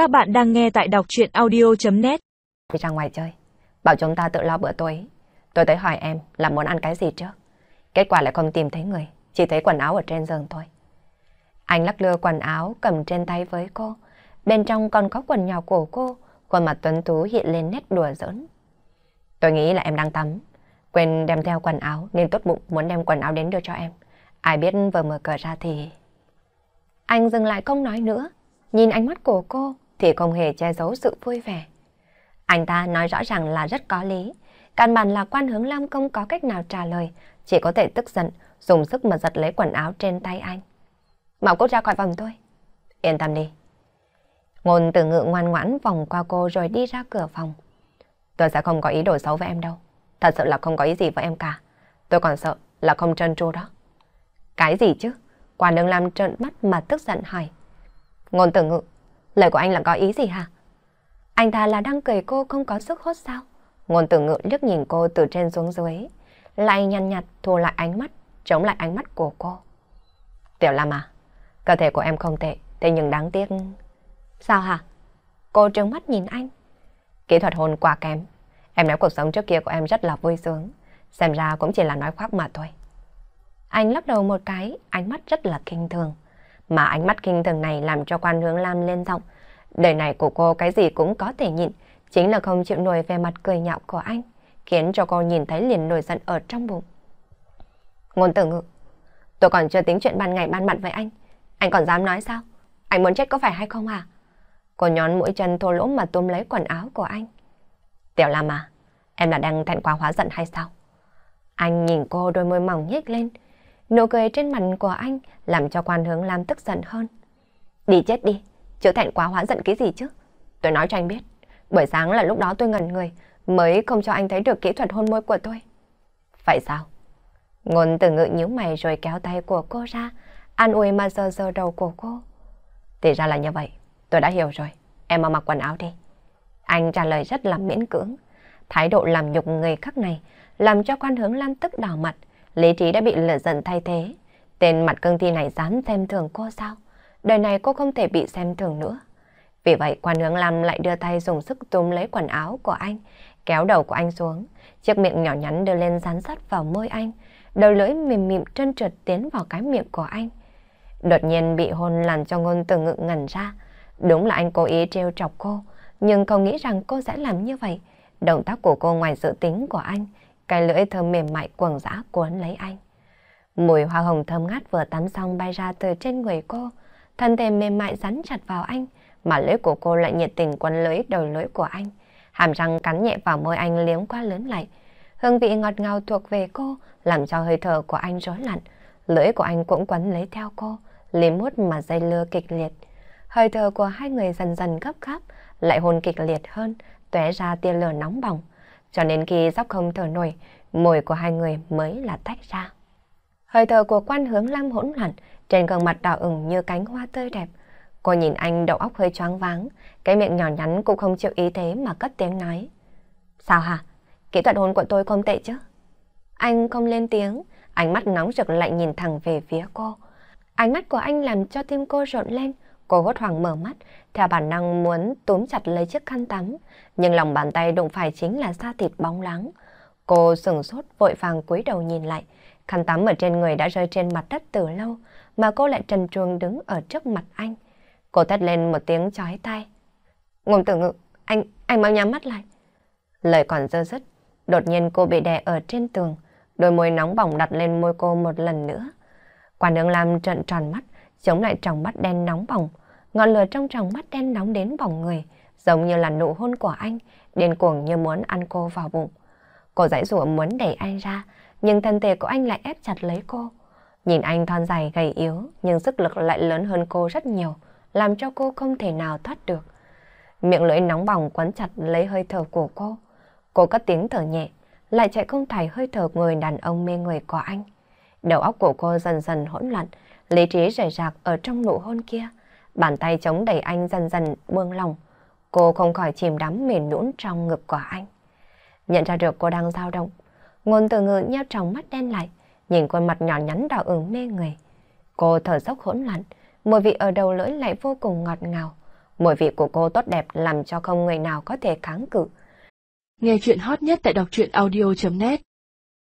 Các bạn đang nghe tại đọc chuyện audio.net Đi ra ngoài chơi, bảo chúng ta tự lo bữa tối. Tôi tới hỏi em là muốn ăn cái gì trước. Kết quả lại không tìm thấy người, chỉ thấy quần áo ở trên giường thôi. Anh lắc lưa quần áo cầm trên tay với cô. Bên trong còn có quần nhỏ của cô, khuôn mặt tuấn tú hiện lên nét đùa giỡn. Tôi nghĩ là em đang tắm. Quên đem theo quần áo nên tốt bụng muốn đem quần áo đến đưa cho em. Ai biết vừa mở cửa ra thì... Anh dừng lại không nói nữa. Nhìn ánh mắt của cô thì không hề che giấu sự vui vẻ. Anh ta nói rõ ràng là rất có lý. Căn bản là quan hướng Lam không có cách nào trả lời. Chỉ có thể tức giận, dùng sức mà giật lấy quần áo trên tay anh. Bảo cốt ra khỏi phòng tôi. Yên tâm đi. Ngôn từ ngự ngoan ngoãn vòng qua cô rồi đi ra cửa phòng. Tôi sẽ không có ý đồ xấu với em đâu. Thật sự là không có ý gì với em cả. Tôi còn sợ là không trơn tru đó. Cái gì chứ? Quan đường làm trợn mắt mà tức giận hỏi. Ngôn tử ngự, lời của anh là có ý gì hả? Anh ta là đang cười cô không có sức hốt sao? Ngôn tử ngự liếc nhìn cô từ trên xuống dưới, lại nhăn nhạt thu lại ánh mắt, chống lại ánh mắt của cô. Tiểu Lam à, cơ thể của em không tệ, thế nhưng đáng tiếc... Sao hả? Cô trừng mắt nhìn anh. Kỹ thuật hôn quá kém. Em nói cuộc sống trước kia của em rất là vui sướng. Xem ra cũng chỉ là nói khoác mà thôi. Anh lắc đầu một cái, ánh mắt rất là kinh thường. Mà ánh mắt kinh thường này làm cho quan hướng Lam lên giọng. Đời này của cô cái gì cũng có thể nhịn, chính là không chịu nổi về mặt cười nhạo của anh, khiến cho cô nhìn thấy liền nổi giận ở trong bụng. Ngôn tử ngự, tôi còn chưa tính chuyện ban ngày ban mặt với anh. Anh còn dám nói sao? Anh muốn chết có phải hay không à? Cô nhón mũi chân thô lỗ mà túm lấy quần áo của anh. Tiểu Lam à, em là đang thẹn quá hóa giận hay sao? Anh nhìn cô đôi môi mỏng nhếch lên, Nụ cười trên mặt của anh làm cho quan hướng Lam tức giận hơn. Đi chết đi, chữa thẹn quá hóa giận cái gì chứ? Tôi nói cho anh biết, buổi sáng là lúc đó tôi ngẩn người, mới không cho anh thấy được kỹ thuật hôn môi của tôi. phải sao? Ngôn từ ngự nhíu mày rồi kéo tay của cô ra, an ủi mà sờ sờ đầu của cô. Thì ra là như vậy, tôi đã hiểu rồi, em mà mặc quần áo đi. Anh trả lời rất là miễn cưỡng, thái độ làm nhục người khác này làm cho quan hướng Lam tức đỏ mặt, lý trí đã bị lửa giận thay thế. Tên mặt cương thi này dám xem thường cô sao? Đời này cô không thể bị xem thường nữa. Vì vậy quan hướng Lam lại đưa tay dùng sức túm lấy quần áo của anh, kéo đầu của anh xuống. Chiếc miệng nhỏ nhắn đưa lên dán sát vào môi anh. Đầu lưỡi mềm mịn trơn trượt tiến vào cái miệng của anh. Đột nhiên bị hôn làm cho ngôn từ ngự ngẩn ra. Đúng là anh cố ý trêu chọc cô, nhưng không nghĩ rằng cô sẽ làm như vậy. Động tác của cô ngoài dự tính của anh, cái lưỡi thơm mềm mại quầng dã cuốn lấy anh. Mùi hoa hồng thơm ngát vừa tắm xong bay ra từ trên người cô, thân thể mềm mại rắn chặt vào anh, mà lưỡi của cô lại nhiệt tình quấn lưỡi đầu lưỡi của anh. Hàm răng cắn nhẹ vào môi anh liếm qua lớn lại. Hương vị ngọt ngào thuộc về cô, làm cho hơi thở của anh rối loạn. Lưỡi của anh cũng quấn lấy theo cô, liếm mút mà dây lưa kịch liệt. Hơi thở của hai người dần dần gấp gáp, lại hôn kịch liệt hơn, tóe ra tia lửa nóng bỏng cho nên khi sắp không thở nổi, môi của hai người mới là tách ra. Hơi thở của quan hướng lam hỗn loạn, trên gương mặt đỏ ửng như cánh hoa tươi đẹp. Cô nhìn anh đầu óc hơi choáng váng, cái miệng nhỏ nhắn cũng không chịu ý thế mà cất tiếng nói. Sao hả? Kỹ thuật hôn của tôi không tệ chứ? Anh không lên tiếng, ánh mắt nóng rực lại nhìn thẳng về phía cô. Ánh mắt của anh làm cho tim cô rộn lên, Cô hốt hoảng mở mắt, theo bản năng muốn túm chặt lấy chiếc khăn tắm, nhưng lòng bàn tay đụng phải chính là da thịt bóng láng. Cô sừng sốt vội vàng cúi đầu nhìn lại, khăn tắm ở trên người đã rơi trên mặt đất từ lâu, mà cô lại trần truồng đứng ở trước mặt anh. Cô thét lên một tiếng chói tai. Ngôn tử ngự, anh, anh mau nhắm mắt lại. Lời còn dơ dứt, đột nhiên cô bị đè ở trên tường, đôi môi nóng bỏng đặt lên môi cô một lần nữa. Quản đường làm trận tròn mắt, chống lại tròng mắt đen nóng bỏng, ngọn lửa trong tròng mắt đen nóng đến bỏng người, giống như là nụ hôn của anh, điên cuồng như muốn ăn cô vào bụng. Cô dãy rủa muốn đẩy anh ra, nhưng thân thể của anh lại ép chặt lấy cô. Nhìn anh thon dài gầy yếu, nhưng sức lực lại lớn hơn cô rất nhiều, làm cho cô không thể nào thoát được. Miệng lưỡi nóng bỏng quấn chặt lấy hơi thở của cô. Cô cất tiếng thở nhẹ, lại chạy không thải hơi thở người đàn ông mê người của anh. Đầu óc của cô dần dần hỗn loạn, lý trí rời rạc ở trong nụ hôn kia bàn tay chống đẩy anh dần dần buông lòng. Cô không khỏi chìm đắm mềm nhũn trong ngực của anh. Nhận ra được cô đang dao động, ngôn từ ngữ nheo trong mắt đen lại, nhìn khuôn mặt nhỏ nhắn đỏ ửng mê người. Cô thở dốc hỗn loạn, mùi vị ở đầu lưỡi lại vô cùng ngọt ngào. Mùi vị của cô tốt đẹp làm cho không người nào có thể kháng cự. Nghe chuyện hot nhất tại đọc truyện audio.net